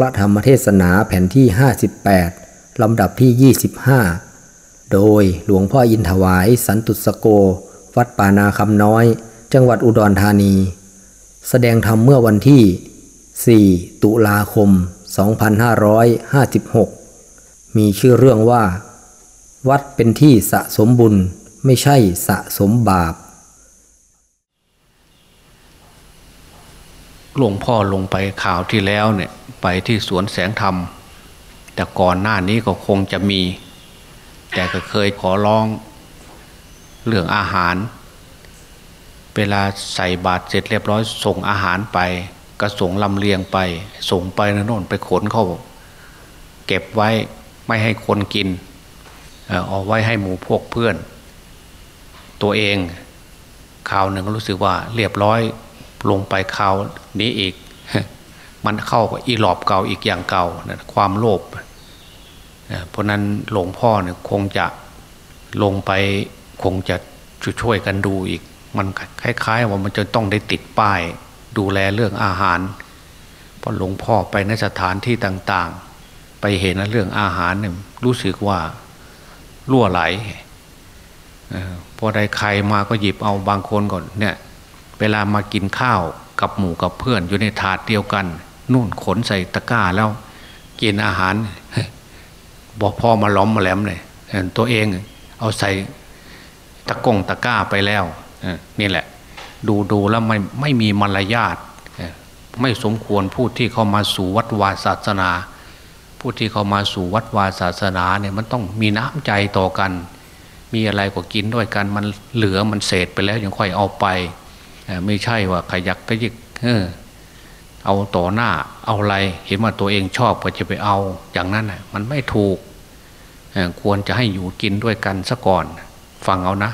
พระธรรมเทศนาแผ่นที่ 58 ลำดับที่ 25 โดยหลวงพ่ออินถวายสันตุสโก วัดป่านาคำน้อย จังหวัดอุดรธานี แสดงธรรมเมื่อวันที่ 4 ตุลาคม 2556 มีชื่อเรื่องว่า วัดเป็นที่สะสมบุญไม่ใช่สะสมบาป หลวงพ่อลงไปข่าวที่แล้วเนี่ย ไปที่สวนแสงธรรม แต่ก่อนหน้านี้ก็คงจะมี แต่ก็เคยขอร้องเรื่องอาหาร เวลาใส่บาตรเสร็จเรียบร้อยส่งอาหารไปก็ส่งลำเลียงไป ส่งไปนะโน่นไปขนเข้าเก็บไว้ไม่ให้คนกินเอาไว้ให้หมูพวกเพื่อน ตัวเองข่าวหนึ่งก็รู้สึกว่าเรียบร้อยลงไปข่าวนี้อีก มันเข้ากับอีหลอบเก่าอีกอย่างเก่านะความโลภเพราะนั้นหลวงพ่อเนี่ยคงจะลงไปคงจะช่วยกันดูอีก มันคล้าย ๆ ว่ามันจะต้องได้ติดป้าย ดูแลเรื่องอาหารเพราะหลวงพ่อไปในสถานที่ต่างๆ ไปเห็นเรื่องอาหารเนี่ยรู้สึกว่าล่วไหลพอได้ใครมาก็หยิบเอาบางคนก่อนเนี่ยเวลามากินข้าวกับหมู่กับเพื่อนอยู่ในถาดเดียวกัน นู่นขนใส่ตะกร้าแล้ว กินอาหารบอกพ่อมาล้อมมาแหลมเลยตัวเองเอาใส่ตะกงตะกร้าไปแล้วนี่แหละ ดูดูแล้วไม่ไม่มีมารยาทไม่สมควรพูดที่เขามาสู่วัดวาศาสนา ผู้ที่เขามาสู่วัดวาศาสนาเนี่ยมันต้องมีน้ำใจต่อกัน มีอะไรก็กินด้วยกันมันเหลือมันเศษไปแล้วยังค่อยเอาไป ไม่ใช่ว่าขยักก็ยิก เอาต่อหน้าเอาอะไร เห็นว่าตัวเองชอบก็จะไปเอาอย่างนั้นนะมันไม่ถูกควรจะให้อยู่กินด้วยกันซะก่อน ฟังเอานะ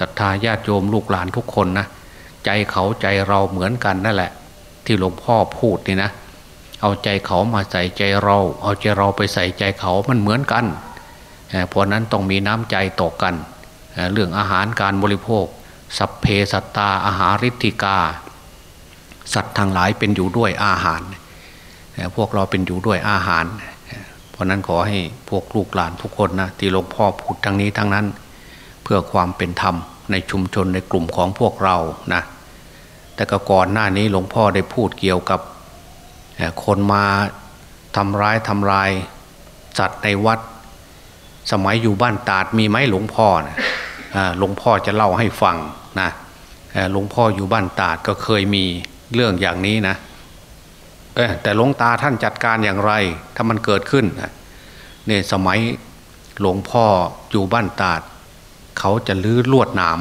ศรัทธาญาติโยมลูกหลานทุกคนนะใจเขาใจเราเหมือนกันนั่นแหละ ที่หลวงพ่อพูดนี่นะ เอาใจเขามาใส่ใจเรา เอาใจเราไปใส่ใจเขามันเหมือนกันเพราะนั้นต้องมีน้ำใจต่อกัน เรื่องอาหารการบริโภค สัพเพสัตตาอาหาริธิกา สัตว์ทางหลายเป็นอยู่ด้วยอาหาร พวกเราเป็นอยู่ด้วยอาหาร เพราะนั้นขอให้พวกลูกหลานทุกคนนะที่หลวงพ่อพูดทั้งนี้ทั้งนั้น เพื่อความเป็นธรรมในชุมชนในกลุ่มของพวกเรานะแต่ก็ก่อนหน้านี้หลวงพ่อได้พูดเกี่ยวกับคนมาทำร้ายทำลายสัตว์ในวัด สมัยอยู่บ้านตาดมีไหมหลวงพ่อนะหลวงพ่อจะเล่าให้ฟังนะหลวงพ่ออยู่บ้านตาดก็เคยมี เรื่องอย่างนี้นะแต่หลวงตาท่านจัดการอย่างไร ถ้ามันเกิดขึ้นเนี่ยสมัยหลวงพ่ออยู่บ้านตาด เขาจะรื้อลวดหนาม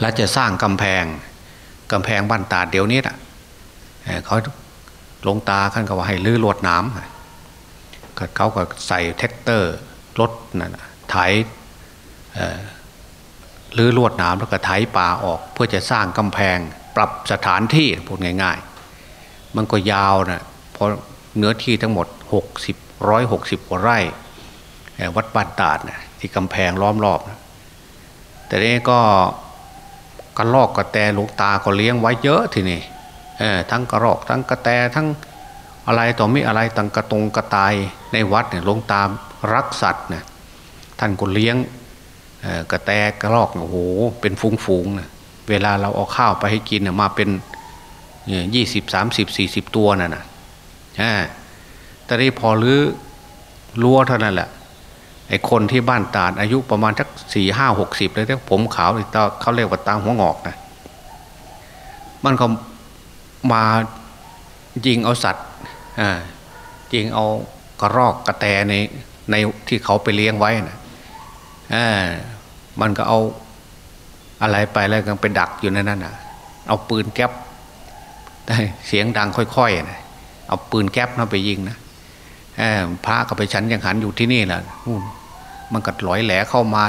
และจะสร้างกำแพงกำแพงบ้านตาดเดี๋ยวนี้แหะเขาหลวงตาท่านก็ว่าให้รื้อลวดหนามเขาก็ใส่แทรกเตอร์รถนั่นไถรื้อลวดหนามแล้วก็ไถป่าออก เพื่อจะสร้างกำแพง ปรับสถานที่พูดง่าย ๆ มันก็ยาวนะเพราะเนื้อที่ทั้งหมด 60 160กว่าไร่ วัดบ้านตาดนะที่กำแพงล้อมรอบนะแต่นี้ก็กระลอกกระแตหลวงตาก็เลี้ยงไว้เยอะทีนี้ทั้งกระรอกทั้งกระแตทั้งอะไรต่อมีอะไรต่างกระตงกระตายในวัดเนี่ยลงตามรักสัตว์นี่ยท่านก็เลี้ยงกระแตกระรอกโอ้โหเป็นฟูงๆนี่ย เวลาเราเอาข้าวไปให้กินเนี่ยมาเป็นยี่สิบสามสิบสี่สิบตัวน่ะนะแต่นี้พอรื้อรั้วเท่านั้นแหละไอ้คนที่บ้านตาดอายุประมาณสักสี่ห้าหกสิบเลยที่ผมขาวเขาเรียกว่าตาหัวงอกนะมันก็มายิงเอาสัตว์ยิงเอากระรอกกระแตในในที่เขาไปเลี้ยงไว้นะมันก็เอา อะไรไปแล้วก็ไปดักอยู่ในนั้นนะเอาปืนแก๊ปเสียงดังค่อยๆนะเอาปืนแก๊ปนั่นไปยิงนะพระก็ไปชั้นยังหันอยู่ที่นี่แหละมันก็ลอยแหลเข้ามา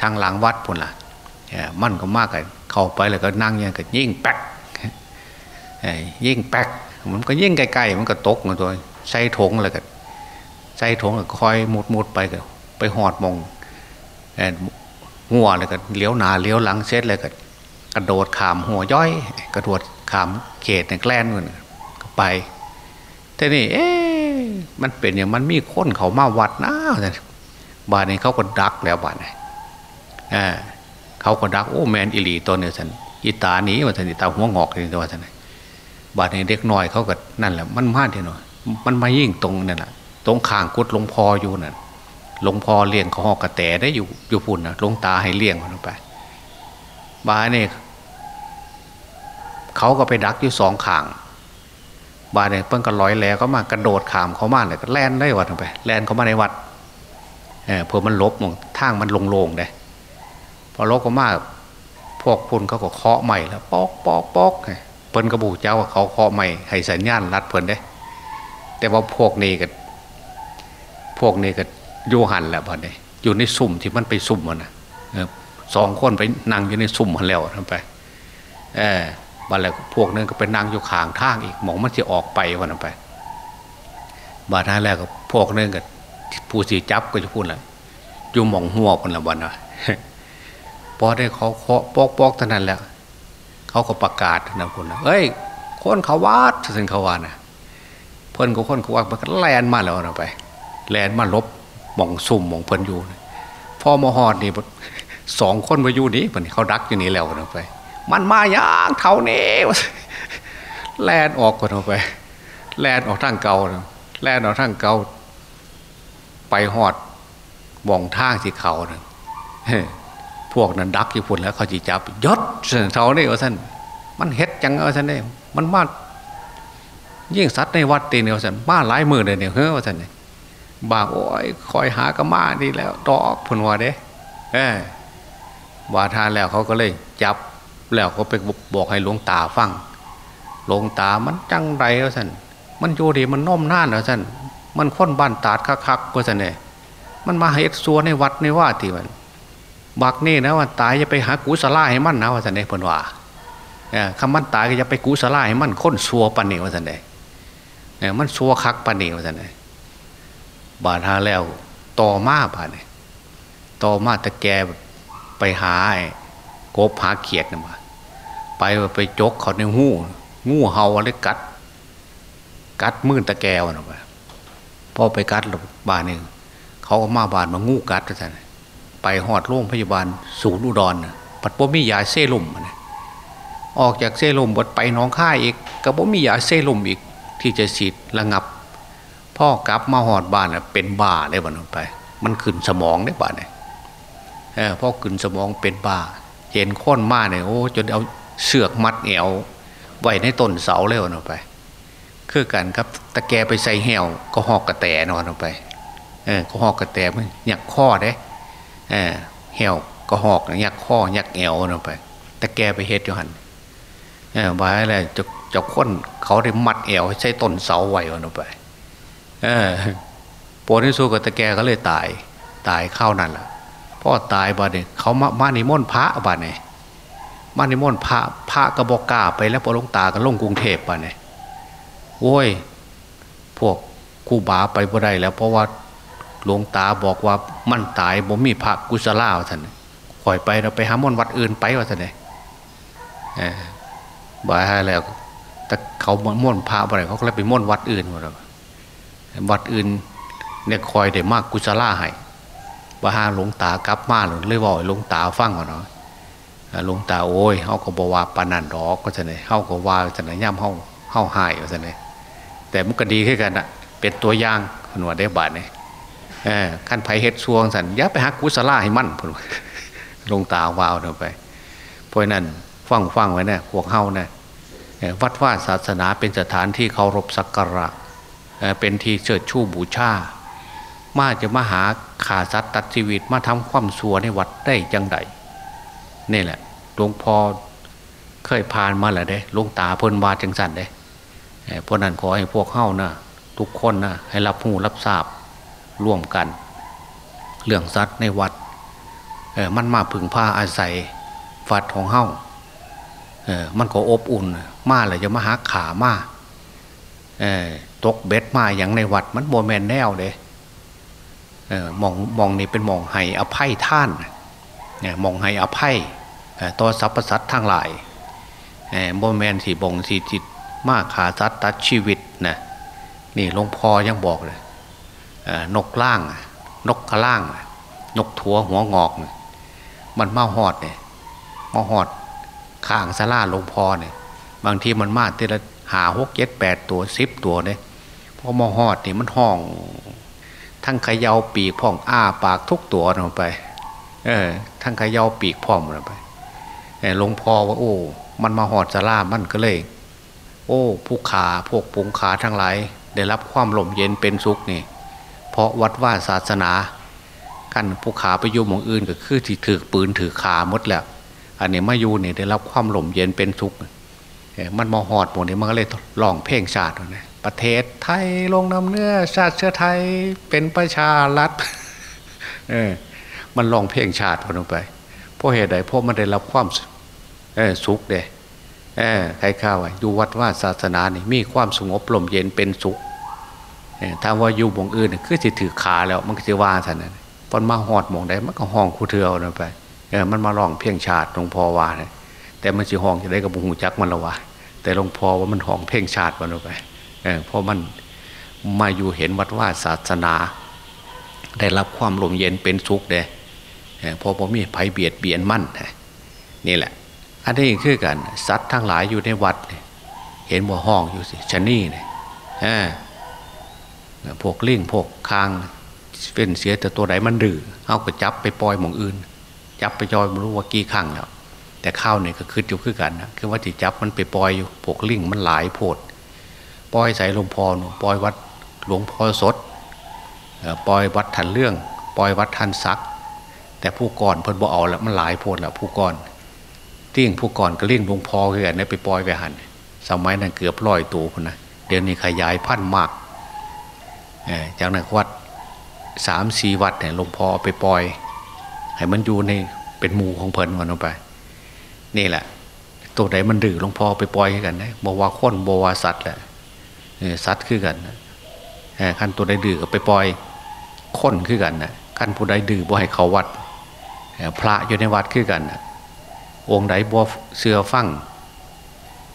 ทางหลังวัดพุ่นละ่ะมันก็มากเลยเข้าไปแล้วก็นั่งยังก็ยิ่งแป๊กยิ่งแป๊กมันก็ยิ่งใกล้ๆมันก็ตกมาตัวใส่ถงเลยก็ใส่ถงก็คอยมุดมุดไปก็ไปหอดมอง หัวเลยก็เลี้ยวหนาเลี้ยวหลังเซตเลยก็กระโดดขามหัวย่อย กระโดดขามเขตในแกล้นมันก็ไปแต่นี่เอ๊ะมันเป็นอย่างมันมีคนเขามาวัดนะบ้านนี้เขาก็ดักแล้วบ้านนี้อ่าเขาก็ดักโอ้แมนอิลีตัวเนี่ยสันอีตาหนีว่าสันอีตาหัวงอกนี่ตัวสันบ้านนี้เด็กน้อยเขาก็นั่นแหละมันมาที่หน่อยมันมายิ่งตรงนั่นแหละตรงข้างกุดลงพออยู่นั่น หลวงพ่อเลี้ยงเขาหอกกระแตได้อยู่อยู่พุ่นนะหลวงตาให้เลี้ยงมันไปบ้านนี้เขาก็ไปดักอยู่สองขางบาเนี่ยเพิ่งก็ลอยแล้วก็มากระโดดขามเขามาเลยก็แล่นได้วัดไปแล่นเขามาในวัดเออเพื่อมันลบมองทางมันโล่งๆเลยพอลบก็มากพวกพุ่นเขาก็เคาะใหม่แล้วปอกปอกปอกเพิ่นกระบูเจ้าเขาเคาะใหม่ให้สัญญาณรัดเพิ่นได้ แต่ว่าพวกนี้ก็พวกนี้ก็ โยหันแหละพอนี้อยู่ในสุ่มที่มันไปสุ่มมันนะสองคนไปนั่งอยู่ในสุ่มมันแล้วทำไปเออบันแล้วพวกนึงก็ไปนั่งอยู่ข้างทางอีกหมองมันจะออกไปวันนั้นไปบาดนั้นแล้วก็พวกนึงก็ผู้สีจับก็จะพูดแหละอยู่หมองหัวคนละวันนะพอได้เขาเคาะปอกปอกเท่านั้นแหล้วเขาก็ประกาศนะคนนะเอ้ยคนเขาวาดถึงเขาวาดนะเพิ่นก็คนเขาวาดมันก็แลนมาแล้วนะไปแลนมาลบ มองซุ่มมองเพิ่นอยู่พ่อมาหอดนี่สองคนมาอยู่นี่เพิ่นเขาดักอยู่นี่แล้วนไป มันมาอย่างเท่านี้แลนออกกันออกไป แลนออกทางเก่าแลนออกทางเก่าไปหอดมองทางที่เขานะพวกนั้นดักอยู่พุ่นแล้วเขาจีจับยศเท่านี้ว่าท่านมันเฮ็ดจังว่าท่านเนี่ยมันมายิ่งสัตว์ในวัดตีเนี่ยว่าท่านมาหลายมือเลยเนี่ยเฮ้ยว่าท่านเนี่ย บาโอ้ยคอยหากระมาดีแล้วดอกพุ่นว่าเด้เออว่าทานแล้วเขาก็เลย จับแล้วก็ไปบอกให้หลวงตาฟังหลวงตามันจังไรวะสันมันอยู่ดีมันน้มน่านวะสันมันค้นบ้านตาดคักๆวะสันเนี่ยมันมาเฮ็ดซัวในวัดในว่าที่มันบักนี่นะว่าตายจะไปหากุศลาให้มันนะวะสันเนี่ยเพิ่นว่าคำมันตายก็จะไปกุศลาให้มันค้นซัวปันนี่วะสันเนี่ยเนี่ยมันซัวคักปันนี่วะสันเนี่ย บาดหาแล้ว ต่อมาบาดเนี่ยต่อมาตะแกไปหาไอ้กบหาเขียดนะมาไปไปจกเขาในหูงูเห่าอะไรกัด กัดมื่นตะแกวนะไปพอไปกัดบานหนึ่งเขาก็มาบานมางูกัดท่านไปหอดโรงพยาบาลศูนย์อุดรปัดบ่มียาเซรุ่มนะออกจากเซรุ่มบดไปน้องค่ายอีกก็บ่มียาเซรุ่มอีก ที่จะฉีดระงับ พ่อกลับมาหอดบ้านเป็นบ้าเลยบ้านไป มันขึ้นสมองได้บ้านเนี่ยพ่อขึ้นสมองเป็นบ้า เห็นค้นมาเนี่ยโอ้จนเอาเสือกมัดแอวไว้ในต้นเสาเลยนออกไป คือกันครับตะแกไปใส่แหวก็หอกกระแตนอนไปเออก็หอกกระแตมันหยักข้อเด้เออแหวก็หอกหยักข้อหยักแอวออกไปตะแกไปเฮ็ดอยู่หันเออไว้อะไรจะจะค้นเขาได้มัดแอวใช้ต้นเสาไว้ออกไป ปวดที่สู้กับตะแกก็เลยตาย ตายเข้านั่นแหละพ่อตายบ้านเนี่ยเขามามานิมนต์พระบ้านเนี่ยมานิมนต์พระพระกระบอกกาไปแล้วพอลงตาก็ลงกรุงเทพบ้านเนี่ยโว้ยพวกคู่บาไปบ่ได้แล้ว เพราะว่าหลวงตาบอกว่ามันตายบ่มีพระกุศลาวท่านคอยไปเราไปหามนวัดอื่นไปว่าท่านเนี่ยบ่ายแล้วแต่เขาม่นพระไปเขาก็เลยไปม่นวัดอื่นว่าวั วัดอื่นเนี่ยคอยได้มากกุศลาให้ว่าหาหลวงตากลับมาหรือเลยบอกหลวงตาฟังก่อนเนาะหลวงตาโอ้ยเขาก็บอกว่าปานันดอกก็จะไหนเขาก็ว่าจะไหนย่ำเขาเขาหายก็จะไหนแต่มันก็ดีขึ้นกันอะเป็นตัวอย่างคนว่าได้บาทเนี่ยขั้นไผเฮ็ดช่วงสันยับไปหักกุศลาให้มั่นพุ่นลงตาวาวเดินไปเพราะนั้นฟังฟังไว้เนี่ยพวกเฮาเนี่ยวัดว่าศาสนาเป็นสถานที่เคารพสักการะ เป็นทีเชิดชูบูชามาจะมาหาขาสัตว์ตัดชีวิตมาทำความสัวในวัดได้จังไดนี่แหละหลวงพ่อเคยผ่านมาแล้วเด้หลวงตาเพิ่นวาจังสันเด้เพราะนั้นขอให้พวกเข้านะทุกคนนะให้รับหูรับทราบร่วมกัน เรื่องสัตว์ในวัดมันมาผึ่งผ้าอาศัยฟัดของเฮ้าเออมันก็อบอุ่น มาเลยจะมาหาขามา ตกเบ็ดมาอย่างในวัดมันโบแมนแนวเลยมองมองนี่เป็นมองให้อภัยท่านเนี่ยมองให้อภัยต่อสรรพสัตว์ทั้งหลายโมแมนสีบงสีจิตมากขาสัตว์ตัดชีวิตนะนี่หลวงพ่อยังบอกเลยนกล่าง นกกระล่าง นกถัวหัวงอก มันมาหอดเนี่ยมาหอดข้างสลาหลวงพ่อเนี่ยบางทีมันมาทีละ หาหกเจ็ดแปดตัวสิบตัวเนี่ยพอมาหอดนี่มันห้อง ทั้งขยาปีกพ่องอ้าปากทุกตัวลงไป เออ ทั้งขยาปีกพ่อมลงไปหลวงพ่อว่า โอ้ มันมาหอดสลามันก็เลย โอ้ผู้ขาพวกปุงขาทั้งหลายได้รับความลมเย็นเป็นสุขนี่ เพราะวัดว่าศาสนากันผู้ขาไปยุ่มของอื่นก็คือที่ถือปืนถือขาหมดแหล้วอันนี้มาอยู่นี่ยได้รับความหล่มเย็นเป็นสุข มันมาหอดหมดนี่มันก็เลยลองเพ่งชาตินะประเทศไทยลงนำเนื้อชาติเชื้อไทยเป็นประชารัฐเออมันลองเพ่งชาติลงไปเพราะเหตุใดเพราะมันได้รับความสุขเด้เออใครข้าวอยู่วัดว่าศาสนานี่มีความสงบลมเย็นเป็นสุขถ้าว่าอยู่บงอื่นคือจะถือขาแล้วมันก็จะว่าท่านนั้นพอนมาหอดมองได้มันก็ห้องคูเทือเอาไปเออมันมาลองเพ่งชาติหลวงพ่อว่าเนี่ย แต่มันจะห้องจะได้กับบุหูจักมันละวะแต่หลวงพ่อว่ามันห้องเพ่งชาติมันไปเพราะมันมาอยู่เห็นวัดว่าศาสนา ได้รับความลมเย็นเป็นสุขเด้เพราะผมมีภัยเบียดเบียนมั่นนี่แหละ อันนี้คือกันสัตว์ทั้งหลายอยู่ในวัด เห็นว่าห้องอยู่สิชนี่เนี่ยพวกลิงพวกคางเป็นเสียแต่ตัวไหนมันดื้อเอาก็จับไปปล่อยหมองอื่น จับไปจอยไม่รู้ว่ากี่ครั้งแล้ว แต่ข้าวเนี่ยก็คืดอยู่คือกันนะคือว่าที่จับมันไปปล่อยอยู่พวกลิงมันหลายโพดปล่อยใส่หลวงพ่อหนูปล่อยวัดหลวงพ่อสดปล่อยวัดทันเรื่อง ปล่อยวัดทันซัก แต่ผู้ก่อนเพิ่นบ่เอาแล้วมันหลายโพดแล้วผู้ก่อนติ้งผู้ก่อนก็เลี้ยงหลวงพ่อคือกันไปปล่อยไปหันสมัยนั้นเกือบร้อยตัวคนนะเดี๋ยวนี้ขยายพันธุ์มากจากนั้นวัดสามสี่วัดเนี่ยหลวงพ่อไปปล่อย ให้มันอยู่ในเป็นหมู่ของเพิ่นวันลงไป นี่แหละ ตัวไหนมันดื้อหลวงพ่อไปปล่อยให้กันนะบวาค้นบวาสัตว์แหละสัตว์คือกันขั้นตัวใดดื้อก็ไปปล่อยค้นคือกันนะขั้นผู้ใดดื้อบ่ให้เขาวัดพระอยู่ในวัดคือกันนะองค์ใดบ่เสือฟั่ง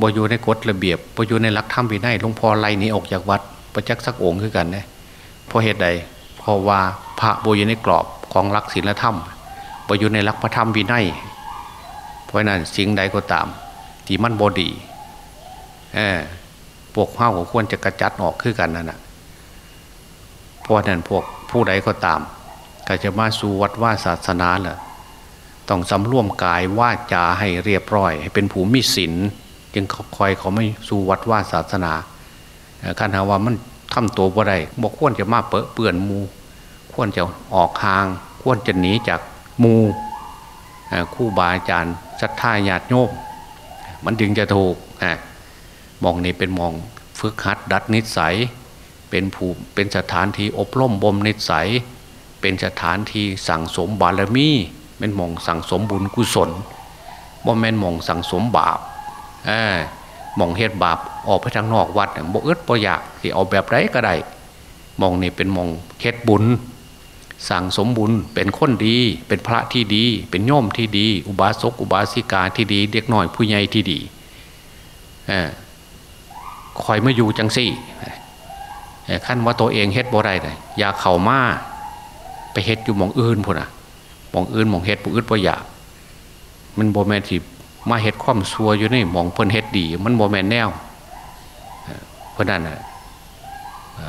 บ่อยู่ในกฎระเบียบบ่อยู่ในหลักธรรมวินัยหลวงพ่อไล่นี้ออกจากวัดประจักษ์สักองค์คือกันนะเพราะเหตุใดเพราะว่าพระบ่อยู่ในกรอบของหลักศีลธรรมบ่อยู่ในหลักพระธรรมวินัย เพราะนั้นสิ่งใดก็ตาม ที่มันบอดีเออพวกข้าวควรจะกระจัดออกคือกันนั่นแหะเพราะนั้นพวกผู้ใดก็ตาม ก็จะมาสู่วัดว่าศาสนาแหละต้องสำรวมกายว่าจาให้เรียบร้อย ให้เป็นผู้มีศีลจึงคอยเขาไม่สู่วัดว่าศาสนาการหาว่ามันทำตัวบ่ได้บอกควรจะมาเปะเปื่อนมู ควรจะออกห่าง ควรจะหนีจากมูคู่บาอาจารย์ศรัทธาญาติโยมมันจึงจะถูกมองนี่เป็นมองฝึกหัดดัดนิสัย เป็นผู้เป็นสถานที่อบรมบ่มนิสัย เป็นสถานที่สั่งสมบารมีเป็นมองสั่งสมบุญกุศลบ่แม่นมองสั่งสมบาปมองเฮ็ดบาปออกไปทางนอกวัดบ่อึดบ่อยากที่เอาแบบไรก็ได้มองนี่เป็นมองเฮ็ดบุญ สั่งสมบุญเป็นคนดี เป็นพระที่ดี เป็นโยมที่ดี อุบาสกอุบาสิกาที่ดี เด็กน้อยผู้ใหญ่ที่ดีคอยมาอยู่จังสี่ขั้นว่าตัวเองเฮ็ดบ่ได้เลยอยากเข่ามาไปเฮ็ดอยู่มองอื่นพุ่นอะมองอื่นมองเฮ็ดผู้อื่นบ่อยากมันโบแมนที่มาเฮ็ดความซัวอยู่นี่มองเพิ่นเฮ็ดดี มันโบแมนแนวเพราะนั้น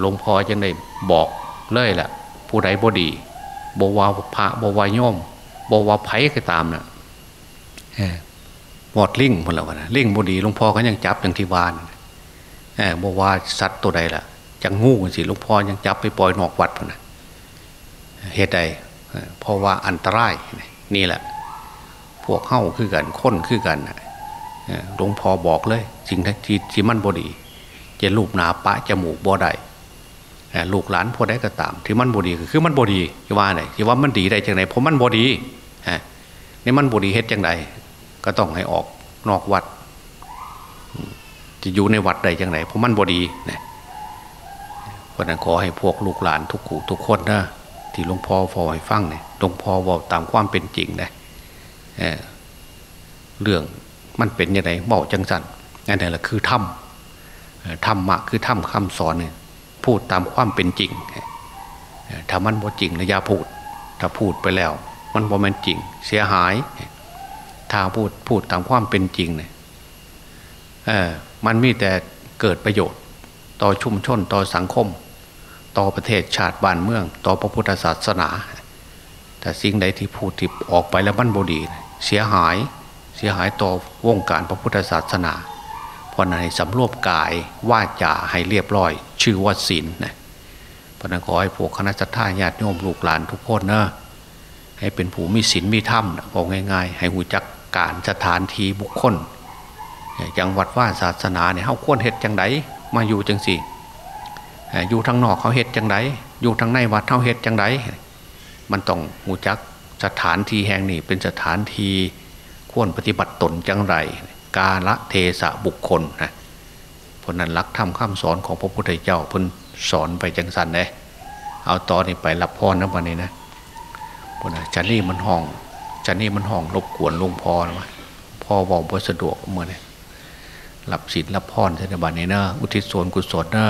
หลวงพ่อจังได้บอกเลยแหละ ผู้ใดบ่ดีบวาพระบวาโยมบวาไผ่ก็ตามนะหมดลิงหมดแล้วนะลิงบดีหลวงพ่อก็ยังจับอย่างที่วานบวาสัตว์ตัวใดล่ะจังงูสิหลวงพ่อยังจับไปปล่อยนอกวัดพนะเหตุใดเพราะว่าอันตรายนี่แหละ พวกเข้าคือกันค้นคือกันหลวงพ่อบอกเลยสิ่งที่ที่มันบดี จะลูกหนาปะจมูกบ่ได้ ลูกหลานพอได้ก็ตาม ที่มันบดีคือมันบดีที่ว่าไหนที่ว่ามันดีได้จังไหนเพราะมันบดีนี่มันบดีเฮ็ดจังไดก็ต้องให้ออกนอกวัด จะอยู่ในวัดใดจังไหนเพราะมันบดีเนี่ยเพราะนั้นขอให้พวกลูกหลานทุกขู่ทุกคนนะที่หลวงพ่อฟอให้ฟังเนี่ยหลวงพ่อบอกตามความเป็นจริงนะเเรื่องมันเป็นยังไงบอกจังสันนั่นแหละคือถ้ำธรรมะคือถ้ำคำสอนเนี่ย พูดตามความเป็นจริงถ้ามันบ่จริงนะอย่าพูด ถ้าพูดไปแล้ว มันบ่แม่นจริง เสียหาย ถ้าพูดพูดตามความเป็นจริงเนี่ยเออมันมีแต่เกิดประโยชน์ ต่อชุมชนต่อสังคม ต่อประเทศชาติบ้านเมือง ต่อพระพุทธศาสนา แต่สิ่งใดที่พูดที่ออกไปแล้วมันบดี เสียหายเสียหายต่อวงการพระพุทธศาสนา เพราะนั้นให้สำรวมกายว่าจ่าให้เรียบร้อย ชื่อว่าศีลนะพระนั้นขอให้พวกคณะสัตยาญาติโยมลูกหลานทุกคนนะให้เป็นผู้มีศีลมีธรรมบอกง่าย ๆ ให้หูจักการสถานทีบุคคลอย่างวัดว่าศาสนาเนี่ยเขาควรเหตุจังไดมาอยู่จังสี่อยู่ทางนอกเขาเหตุจังไดอยู่ทางในวัดเขาเหตุจังไดมันต้องหูจักสถานที่แห่งนี้เป็นสถานที่ควรปฏิบัติตนจังไร กาละเทสะบุคคลนะเพราะนั้นรักธรรมคำสอนของพระพุทธเจ้าเพิ่นสอนไปจังสันเลยเอาตอนนี้ไปรับพรนะวันนี้นะพราะนั้นจันนี่มันห้องจันนี่มันห้องรบกวนลุงพ่อนะพ่อบอกว่าสะดวกเมื่อเนี่ยรับศีลรับพรในบันนี้นะอุทิศส่วนกุศลนะ